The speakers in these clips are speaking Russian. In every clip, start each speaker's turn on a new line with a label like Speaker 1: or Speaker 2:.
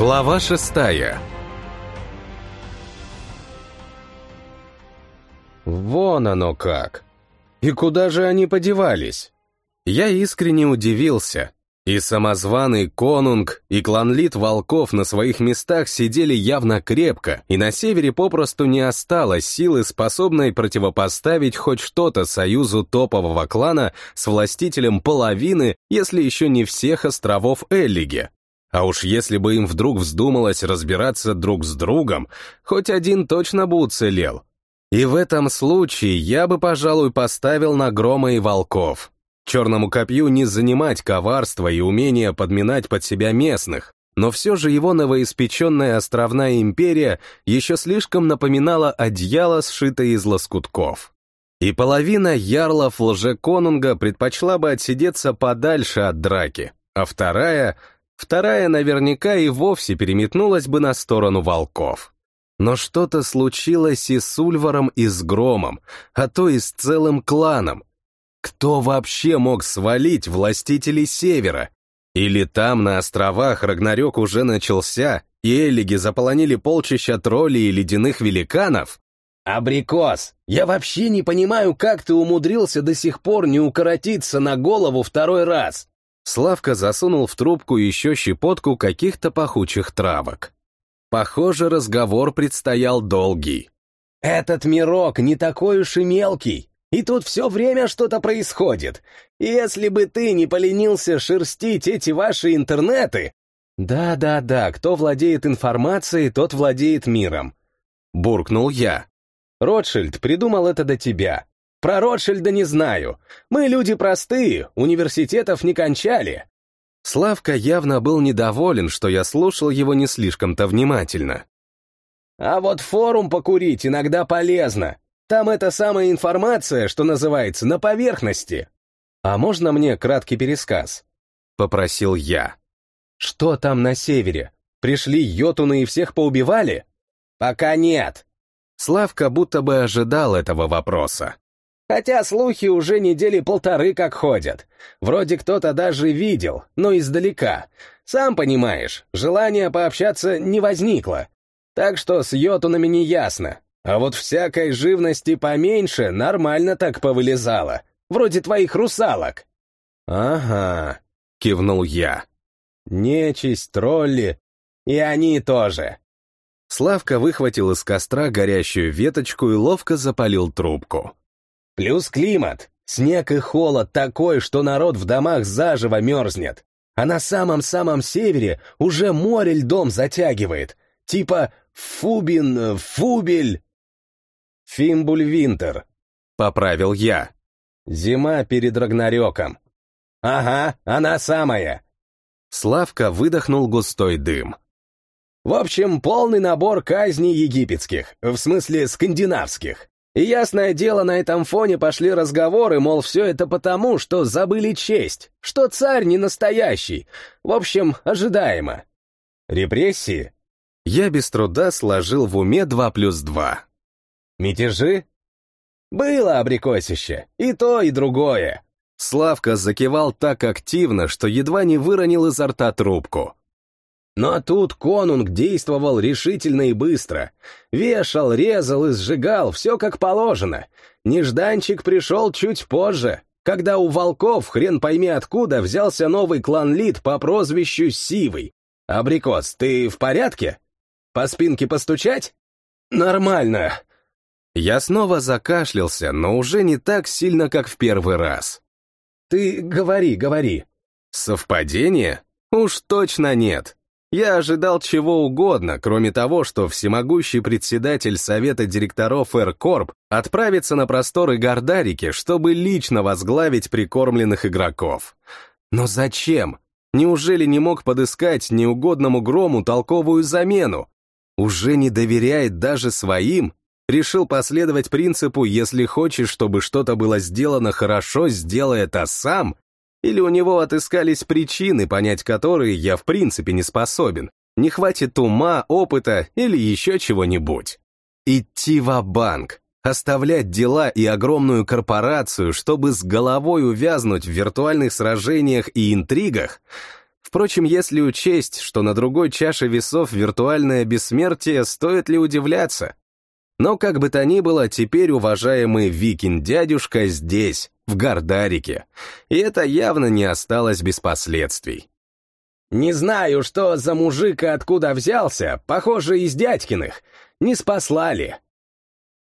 Speaker 1: Глава шестая Вон оно как! И куда же они подевались? Я искренне удивился. И самозваный конунг, и кланлит волков на своих местах сидели явно крепко, и на севере попросту не осталось силы, способной противопоставить хоть что-то союзу топового клана с властителем половины, если еще не всех островов Эллиги. А уж если бы им вдруг вздумалось разбираться друг с другом, хоть один точно бы уцелел. И в этом случае я бы, пожалуй, поставил на грома и волков. Черному копью не занимать коварство и умение подминать под себя местных, но все же его новоиспеченная островная империя еще слишком напоминала одеяло, сшитое из лоскутков. И половина ярлов лжеконунга предпочла бы отсидеться подальше от драки, а вторая Вторая наверняка и вовсе переметнулась бы на сторону волков. Но что-то случилось и с Ульваром, и с Громом, а то и с целым кланом. Кто вообще мог свалить властителей Севера? Или там, на островах, Рагнарёк уже начался, и эллиги заполонили полчища троллей и ледяных великанов?
Speaker 2: «Абрикос, я вообще не понимаю, как ты умудрился до сих пор не укоротиться на голову второй раз!»
Speaker 1: Славка засунул в трубку еще щепотку каких-то пахучих травок. Похоже, разговор предстоял долгий.
Speaker 2: «Этот мирок не такой уж и мелкий, и тут все время что-то происходит. Если бы ты не поленился шерстить эти ваши интернеты...»
Speaker 1: «Да-да-да, кто владеет информацией, тот владеет миром», — буркнул я. «Ротшильд придумал это до тебя. Про Ротшильда не знаю. Мы люди простые, университетов не кончали. Славка явно был недоволен, что я слушал его не слишком-то внимательно.
Speaker 2: А вот форум покурить иногда полезно. Там эта самая информация, что называется, на поверхности.
Speaker 1: А можно мне краткий пересказ? Попросил я. Что там на севере? Пришли йотуны и всех поубивали?
Speaker 2: Пока нет.
Speaker 1: Славка будто бы ожидал этого вопроса.
Speaker 2: Хотя слухи уже недели полторы как ходят. Вроде кто-то даже видел, но издалека. Сам понимаешь, желания пообщаться не возникло. Так что с йотунами не ясно. А вот всякой живности поменьше нормально так повылезало. Вроде твоих русалок.
Speaker 1: «Ага», — кивнул я.
Speaker 2: «Нечисть, тролли. И они тоже».
Speaker 1: Славка выхватил из костра горящую веточку и ловко запалил трубку.
Speaker 2: Плюс климат. Снег и холод такой, что народ в домах заживо мерзнет. А на самом-самом севере уже море льдом затягивает. Типа Фубин, Фубель.
Speaker 1: Фимбуль-Винтер, поправил я.
Speaker 2: Зима перед Рагнарёком. Ага, она самая.
Speaker 1: Славка выдохнул густой дым.
Speaker 2: В общем, полный набор казней египетских, в смысле скандинавских. И ясное дело, на этом фоне пошли разговоры, мол, все это потому, что забыли честь, что царь не настоящий. В общем, ожидаемо. Репрессии?
Speaker 1: Я без труда сложил в уме два плюс два.
Speaker 2: Мятежи? Было абрикосище, и то, и другое.
Speaker 1: Славка закивал так активно, что едва не выронил изо рта трубку.
Speaker 2: Но тут конунг действовал решительно и быстро. Вешал, резал и сжигал, все как положено. Нежданчик пришел чуть позже, когда у волков, хрен пойми откуда, взялся новый клан-лид по прозвищу Сивый. Абрикос, ты в порядке? По спинке постучать? Нормально.
Speaker 1: Я снова закашлялся, но уже не так сильно, как в первый раз.
Speaker 2: Ты говори, говори.
Speaker 1: Совпадение? Уж точно нет. Я ожидал чего угодно, кроме того, что всемогущий председатель совета директоров Эркорп отправится на просторы Гордарики, чтобы лично возглавить прикормленных игроков. Но зачем? Неужели не мог подыскать неугодному Грому толковую замену? Уже не доверяет даже своим? Решил последовать принципу «если хочешь, чтобы что-то было сделано хорошо, сделай это сам» Или у него отыскались причины, понять которые я в принципе не способен. Не хватит ума, опыта или еще чего-нибудь. Идти в банк оставлять дела и огромную корпорацию, чтобы с головой увязнуть в виртуальных сражениях и интригах, Впрочем, если учесть, что на другой чаше весов виртуальное бессмертие, стоит ли удивляться? Но как бы то ни было, теперь уважаемый Викин-дядюшка здесь, в Гардарике, и это явно не осталось без последствий.
Speaker 2: «Не знаю, что за мужик и откуда взялся, похоже, из дядькиных. Не спаслали».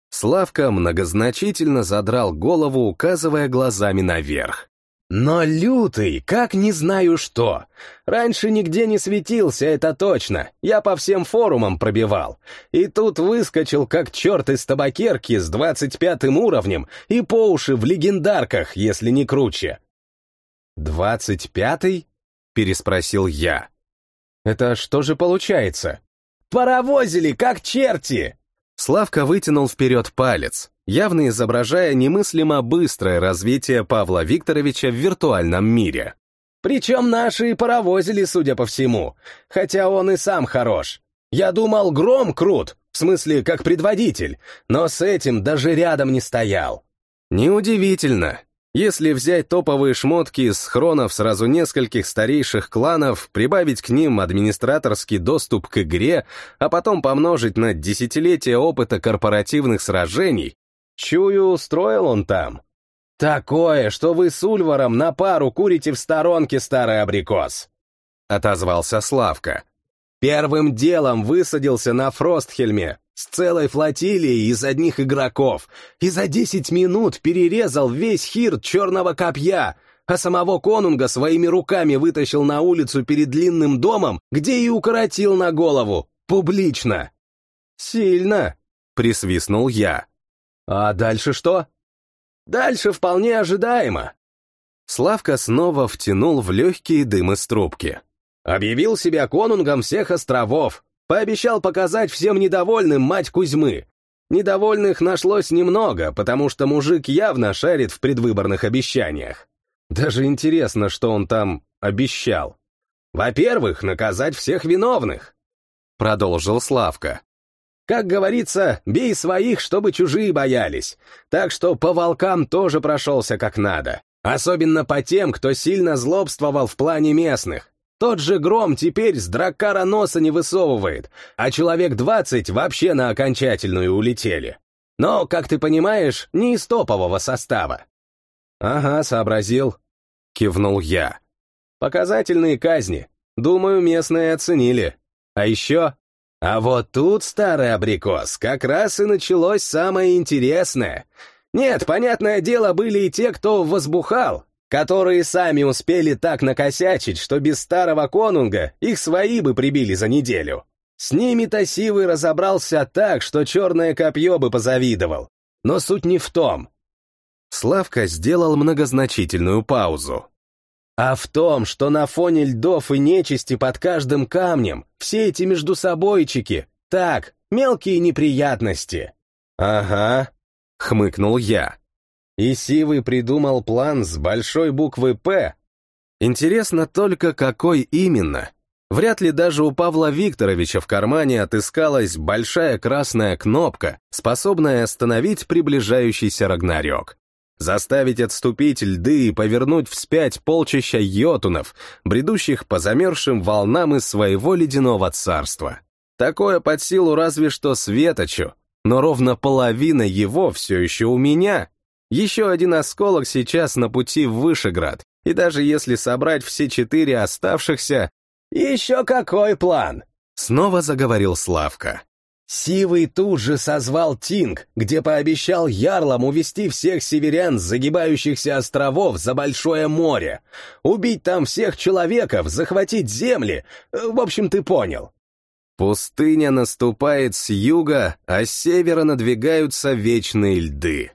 Speaker 1: Славка многозначительно задрал голову, указывая глазами наверх.
Speaker 2: Но лютый, как не знаю что. Раньше нигде не светился, это точно. Я по всем форумам пробивал. И тут выскочил, как черт из табакерки с двадцать пятым уровнем и по уши в легендарках, если не круче.
Speaker 1: «Двадцать пятый?» — переспросил я. «Это что же получается?»
Speaker 2: «Паровозили, как черти!»
Speaker 1: Славка вытянул вперед палец, явно изображая немыслимо быстрое развитие Павла Викторовича в виртуальном мире.
Speaker 2: Причем наши и паровозили, судя по всему, хотя он и сам хорош. Я думал, Гром крут, в смысле, как предводитель, но с этим даже рядом не стоял.
Speaker 1: Неудивительно, если взять топовые шмотки из хронов сразу нескольких старейших кланов, прибавить к ним администраторский доступ к игре, а потом помножить на десятилетия опыта корпоративных сражений, чую, устроил он там.
Speaker 2: «Такое, что вы с Ульваром на пару курите в сторонке, старый абрикос!» — отозвался Славка. «Первым делом высадился на Фростхельме, с целой флотилией из одних игроков, и за десять минут перерезал весь хир черного копья, а самого конунга своими руками вытащил на улицу перед длинным домом, где и укоротил на голову, публично.
Speaker 1: «Сильно!» — присвистнул я.
Speaker 2: «А дальше что?» «Дальше вполне ожидаемо».
Speaker 1: Славка снова втянул в легкие дым из трубки.
Speaker 2: Объявил себя конунгом всех островов, Пообещал показать всем недовольным мать Кузьмы. Недовольных нашлось немного, потому что мужик явно шарит в предвыборных обещаниях. Даже интересно, что он там обещал. Во-первых, наказать всех виновных. Продолжил Славка. Как говорится, бей своих, чтобы чужие боялись. Так что по волкам тоже прошелся как надо. Особенно по тем, кто сильно злобствовал в плане местных. Тот же Гром теперь с дракара носа не высовывает, а человек двадцать вообще на окончательную улетели. Но, как ты понимаешь, не из топового состава. Ага, сообразил. Кивнул я. Показательные казни. Думаю, местные оценили. А еще... А вот тут, старый абрикос, как раз и началось самое интересное. Нет, понятное дело, были и те, кто возбухал, которые сами успели так накосячить, что без старого конунга их свои бы прибили за неделю. С ними-то Сивый разобрался так, что черное копье бы позавидовал. Но суть не в том.
Speaker 1: Славка сделал многозначительную паузу.
Speaker 2: А в том, что на фоне льдов и нечисти под каждым камнем все эти междусобойчики, так, мелкие неприятности.
Speaker 1: Ага, хмыкнул я.
Speaker 2: И Сивый придумал план с большой буквы «П».
Speaker 1: Интересно только, какой именно. Вряд ли даже у Павла Викторовича в кармане отыскалась большая красная кнопка, способная остановить приближающийся Рагнарёк. Заставить отступить льды и повернуть вспять полчища йотунов, бредущих по замерзшим волнам из своего ледяного царства. Такое под силу разве что Светочу, но ровно половина его все еще у меня, еще один осколок сейчас на пути в Вышеград, и даже если собрать все четыре оставшихся...
Speaker 2: «Еще какой план?»
Speaker 1: — снова заговорил Славка.
Speaker 2: Сивый тут же созвал Тинг, где пообещал ярлам увести всех северян с загибающихся островов за Большое море, убить там всех человеков, захватить земли, в общем, ты понял.
Speaker 1: Пустыня наступает с юга, а с севера надвигаются вечные льды.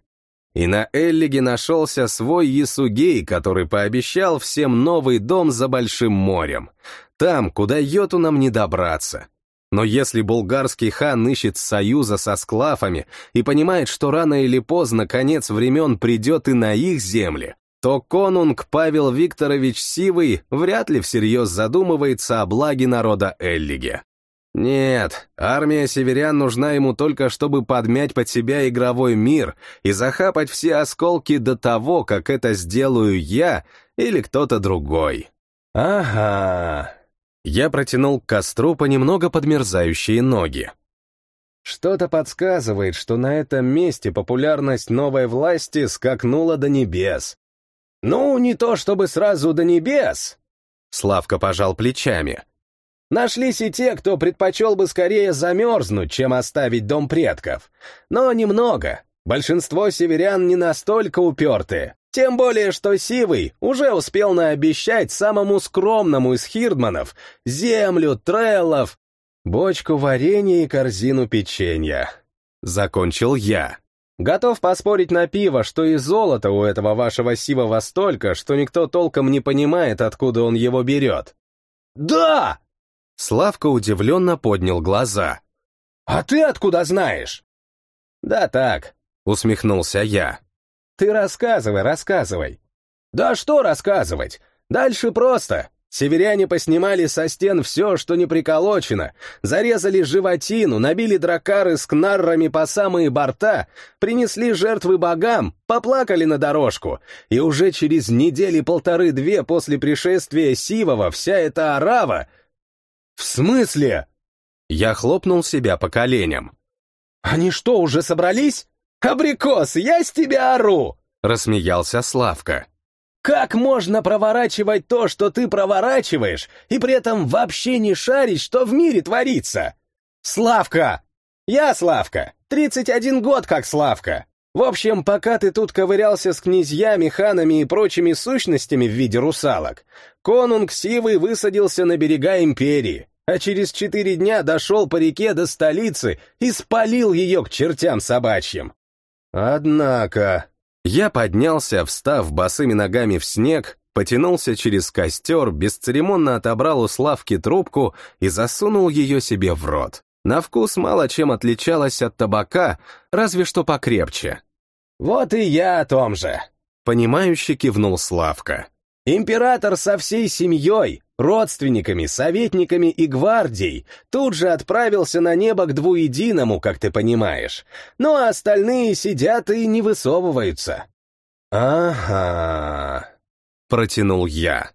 Speaker 1: И на Эллиге нашелся свой Ясугей, который пообещал всем новый дом за Большим морем. Там, куда йотунам не добраться. Но если булгарский хан ищет союза со склафами и понимает, что рано или поздно конец времен придет и на их земли, то конунг Павел Викторович Сивый вряд ли всерьез задумывается о благе народа Эллиге. Нет, армия северян нужна ему только, чтобы подмять под себя игровой мир и захапать все осколки до того, как это сделаю я или кто-то другой.
Speaker 2: Ага.
Speaker 1: Я протянул к костру по немного подмерзающие ноги.
Speaker 2: Что-то подсказывает, что на этом месте популярность новой власти скакнула до небес. Ну, не то чтобы сразу до небес.
Speaker 1: Славка пожал плечами.
Speaker 2: Нашлись и те, кто предпочел бы скорее замерзнуть, чем оставить дом предков. Но немного. Большинство северян не настолько упертые. Тем более, что Сивый уже успел наобещать самому скромному из хирдманов землю, треллов, бочку варенья и корзину печенья.
Speaker 1: Закончил я.
Speaker 2: Готов поспорить на пиво, что и золота у этого вашего Сивого столько, что никто толком не понимает, откуда он его берет. «Да!»
Speaker 1: Славка удивленно поднял глаза.
Speaker 2: «А ты откуда знаешь?» «Да так», — усмехнулся я. Ты рассказывай, рассказывай. Да что рассказывать? Дальше просто. Северяне поснимали со стен все, что не приколочено, зарезали животину, набили дракары с кнаррами по самые борта, принесли жертвы богам, поплакали на дорожку, и уже через недели полторы-две после пришествия Сивова вся эта арава... В смысле?
Speaker 1: Я хлопнул себя по коленям.
Speaker 2: Они что, уже собрались? «Абрикос, я с тебя ору!»
Speaker 1: — рассмеялся Славка.
Speaker 2: «Как можно проворачивать то, что ты проворачиваешь, и при этом вообще не шарить, что в мире творится? Славка! Я Славка, 31 год как Славка. В общем, пока ты тут ковырялся с князьями, ханами и прочими сущностями в виде русалок, конунг Сивый высадился на берега империи, а через четыре дня дошел по реке до столицы и спалил ее к чертям собачьим. Однако...
Speaker 1: Я поднялся, встав босыми ногами в снег, потянулся через костер, бесцеремонно отобрал у Славки трубку и засунул ее себе в рот. На вкус мало чем отличалась от табака, разве что покрепче.
Speaker 2: «Вот и я о том же», —
Speaker 1: понимающе кивнул Славка.
Speaker 2: Император со всей семьей, родственниками, советниками и гвардией тут же отправился на небо к двуединому, как ты понимаешь. Ну а остальные сидят и не высовываются. «Ага», — протянул я.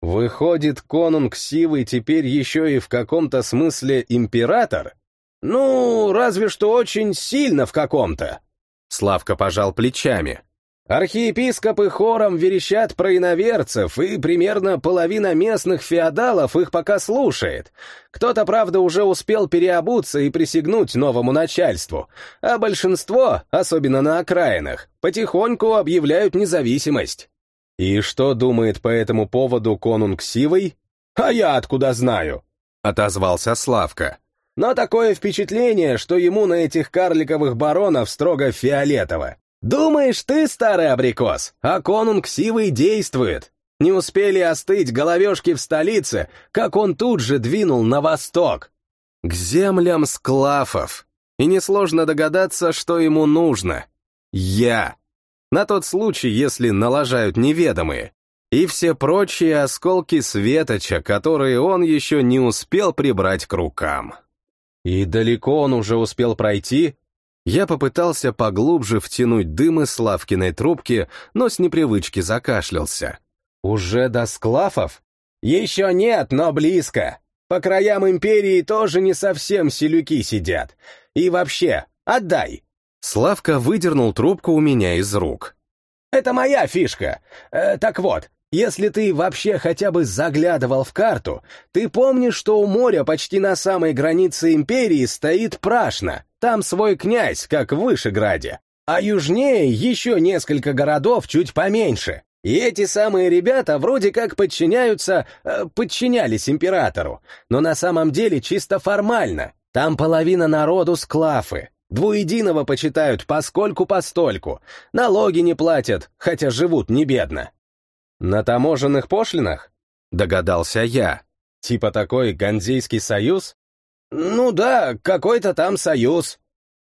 Speaker 2: «Выходит, конунг Сивый теперь еще и в каком-то смысле император? Ну, разве что очень сильно в каком-то».
Speaker 1: Славка пожал плечами.
Speaker 2: Архиепископы хором верещат про иноверцев, и примерно половина местных феодалов их пока слушает. Кто-то, правда, уже успел переобуться и присягнуть новому начальству, а большинство, особенно на окраинах, потихоньку объявляют независимость. И что думает по этому поводу конунг Сивый? А я откуда знаю? Отозвался Славка. Но такое впечатление, что ему на этих карликовых баронов строго фиолетово. «Думаешь, ты старый абрикос, а конунг Сивый действует!» Не успели остыть головешки в столице, как он тут же двинул на восток.
Speaker 1: К землям склафов. И несложно догадаться, что ему нужно. Я. На тот случай, если налажают неведомые. И все прочие осколки светоча, которые он еще не успел прибрать к рукам.
Speaker 2: И далеко он уже успел пройти?
Speaker 1: Я попытался поглубже втянуть дым из Славкиной трубки, но с непривычки закашлялся.
Speaker 2: «Уже до склафов?» «Еще нет, но близко. По краям империи тоже не совсем селюки сидят. И вообще, отдай!»
Speaker 1: Славка выдернул трубку у меня из рук.
Speaker 2: «Это моя фишка. Э, так вот, если ты вообще хотя бы заглядывал в карту, ты помнишь, что у моря почти на самой границе империи стоит Прашна, там свой князь, как в Вышеграде, а южнее еще несколько городов чуть поменьше. И эти самые ребята вроде как подчиняются, э, подчинялись императору, но на самом деле чисто формально. Там половина народу склафы, двуединого почитают поскольку-постольку, налоги не платят, хотя живут не бедно. «На таможенных пошлинах?» — догадался я. «Типа такой Ганзейский союз?» «Ну да, какой-то там союз».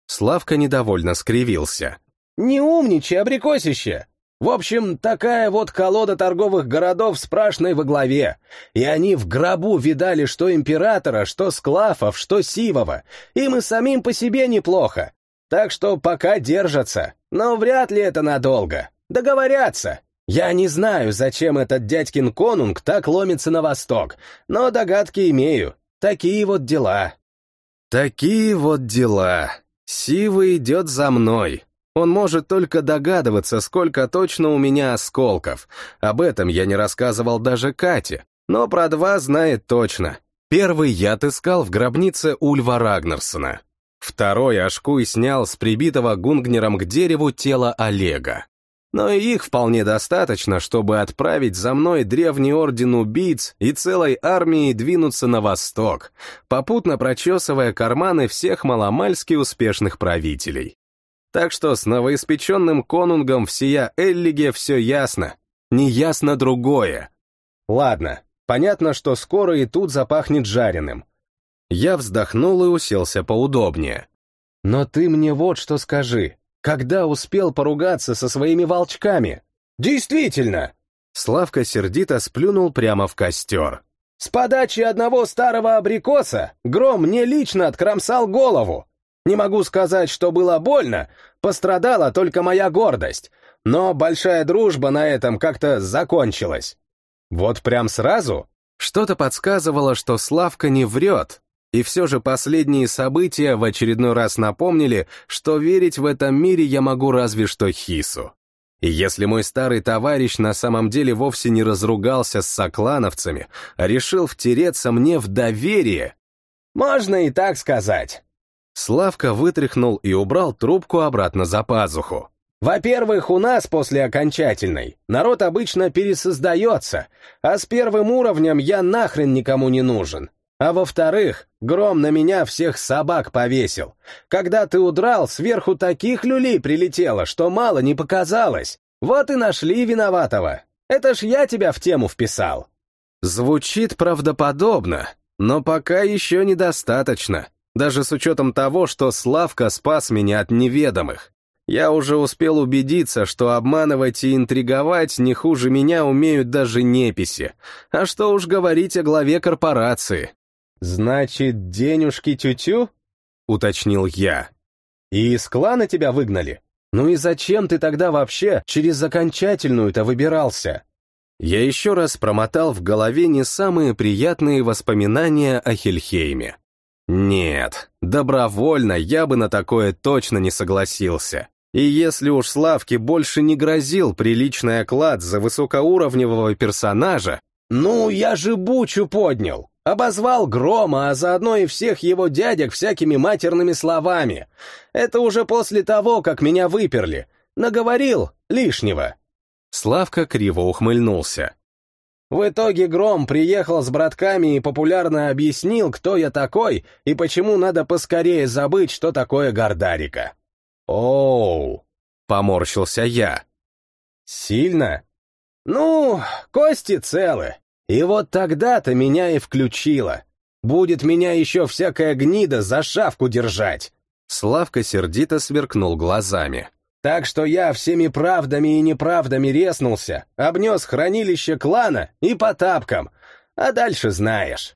Speaker 1: Славка недовольно скривился.
Speaker 2: «Не умничай, абрикосище! В общем, такая вот колода торговых городов с прашной во главе. И они в гробу видали что императора, что Склафов, что Сивова. Им и самим по себе неплохо. Так что пока держатся. Но вряд ли это надолго. Договорятся. Я не знаю, зачем этот дядькин конунг так ломится на восток, но догадки имею. Такие вот дела.
Speaker 1: Такие вот дела. Сива идет за мной. Он может только догадываться, сколько точно у меня осколков. Об этом я не рассказывал даже Кате, но про два знает точно. Первый я отыскал в гробнице Ульва Рагнарсона. Второй Ашкуй снял с прибитого гунгнером к дереву тело Олега. Но и их вполне достаточно, чтобы отправить за мной древний орден убийц и целой армией двинуться на восток, попутно прочесывая карманы всех маломальски успешных правителей. Так что с новоиспеченным конунгом всея Эллиге все ясно. Неясно другое.
Speaker 2: Ладно, понятно, что скоро и тут запахнет жареным.
Speaker 1: Я вздохнул и уселся поудобнее.
Speaker 2: Но ты мне вот что скажи. Когда успел поругаться со своими волчками? Действительно!
Speaker 1: Славка сердито сплюнул прямо в костер.
Speaker 2: С подачи одного старого абрикоса Гром мне лично откромсал голову. Не могу сказать, что было больно, пострадала только моя гордость, но большая дружба на этом как-то закончилась. Вот прям сразу?
Speaker 1: Что-то подсказывало, что Славка не врет, и все же последние события в очередной раз напомнили, что верить в этом мире я могу разве что Хису. И если мой старый товарищ на самом деле вовсе не разругался с соклановцами, а решил втереться мне в доверие...
Speaker 2: Можно и так сказать.
Speaker 1: Славка вытряхнул и убрал трубку обратно за пазуху.
Speaker 2: Во-первых, у нас после окончательной народ обычно пересоздается, а с первым уровнем я нахрен никому не нужен. А во-вторых, гром на меня всех собак повесил. Когда ты удрал, сверху таких люлей прилетело, что мало не показалось. Вот и нашли виноватого. Это ж я тебя в тему вписал.
Speaker 1: Звучит правдоподобно, но пока еще недостаточно даже с учетом того, что Славка спас меня от неведомых. Я уже успел убедиться, что обманывать и интриговать не хуже меня умеют даже неписи. А что уж говорить о главе корпорации.
Speaker 2: «Значит, денежки тютю?» — уточнил я. «И из клана тебя выгнали? Ну и зачем ты тогда вообще через окончательную-то выбирался?»
Speaker 1: Я еще раз промотал в голове не самые приятные воспоминания о Хельхейме. Нет, добровольно я бы на такое точно не согласился. И если уж Славке больше не грозил приличный оклад за высокоуровневого персонажа...
Speaker 2: Ну, я же бучу поднял, обозвал Грома, а заодно и всех его дядек всякими матерными словами. Это уже после того, как меня выперли. Наговорил лишнего.
Speaker 1: Славка криво ухмыльнулся.
Speaker 2: В итоге Гром приехал с братками и популярно объяснил, кто я такой и почему надо поскорее забыть, что такое Гордарика.
Speaker 1: «Оу!» — поморщился я.
Speaker 2: «Сильно?» «Ну, кости целы. И вот тогда-то меня и включило. Будет меня еще всякая гнида за шавку держать».
Speaker 1: Славка сердито сверкнул глазами.
Speaker 2: Так что я всеми правдами и неправдами резнулся, обнес хранилище клана и по тапкам, а дальше знаешь.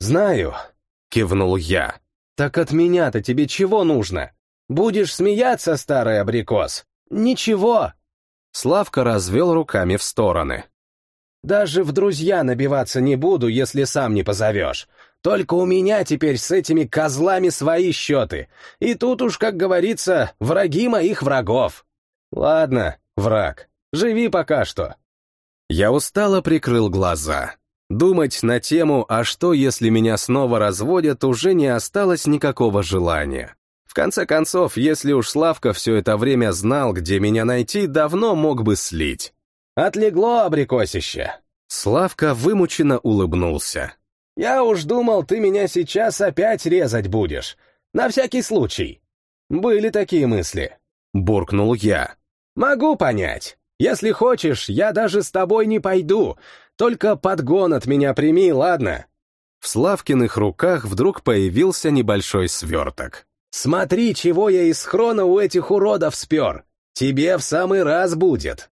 Speaker 1: «Знаю», — кивнул я.
Speaker 2: «Так от меня-то тебе чего нужно? Будешь смеяться, старый абрикос? Ничего!»
Speaker 1: Славка развел руками в стороны.
Speaker 2: «Даже в друзья набиваться не буду, если сам не позовешь. Только у меня теперь с этими козлами свои счеты. И тут уж, как говорится, враги моих врагов. Ладно, враг, живи пока что.
Speaker 1: Я устало прикрыл глаза. Думать на тему «а что, если меня снова разводят» уже не осталось никакого желания. В конце концов, если уж Славка все это время знал, где меня найти, давно мог бы слить.
Speaker 2: «Отлегло, абрикосище!»
Speaker 1: Славка вымученно улыбнулся.
Speaker 2: Я уж думал, ты меня сейчас опять резать будешь. На всякий случай. Были такие мысли.
Speaker 1: Буркнул я.
Speaker 2: Могу понять. Если хочешь, я даже с тобой не пойду. Только подгон от меня прими, ладно?
Speaker 1: В Славкиных руках вдруг появился небольшой сверток.
Speaker 2: «Смотри, чего я из хрона у этих уродов спер! Тебе в самый раз будет!»